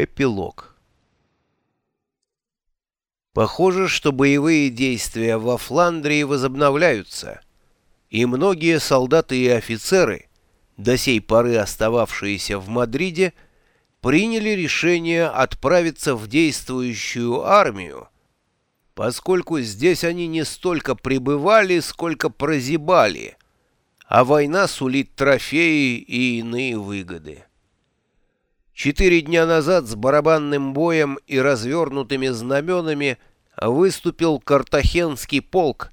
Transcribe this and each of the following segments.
Эпилог Похоже, что боевые действия во Фландрии возобновляются, и многие солдаты и офицеры, до сей поры остававшиеся в Мадриде, приняли решение отправиться в действующую армию, поскольку здесь они не столько пребывали, сколько прозябали, а война сулит трофеи и иные выгоды. Четыре дня назад с барабанным боем и развернутыми знаменами выступил Картахенский полк,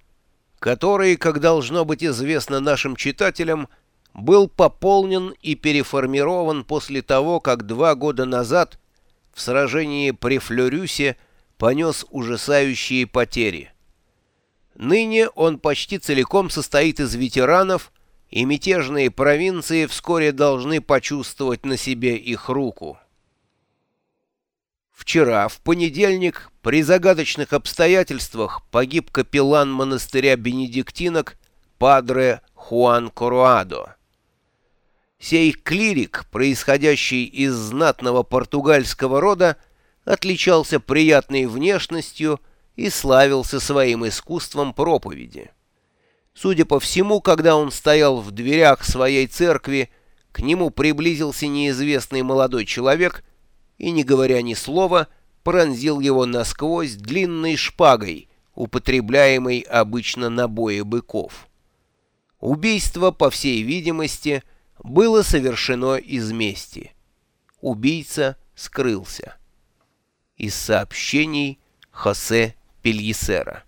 который, как должно быть известно нашим читателям, был пополнен и переформирован после того, как два года назад в сражении при Флорюсе понес ужасающие потери. Ныне он почти целиком состоит из ветеранов, и мятежные провинции вскоре должны почувствовать на себе их руку. Вчера, в понедельник, при загадочных обстоятельствах погиб капеллан монастыря бенедиктинок Падре Хуан Коруадо. Сей клирик, происходящий из знатного португальского рода, отличался приятной внешностью и славился своим искусством проповеди. Судя по всему, когда он стоял в дверях своей церкви, к нему приблизился неизвестный молодой человек и, не говоря ни слова, пронзил его насквозь длинной шпагой, употребляемой обычно на бое быков. Убийство, по всей видимости, было совершено из мести. Убийца скрылся. Из сообщений Хосе Пельесера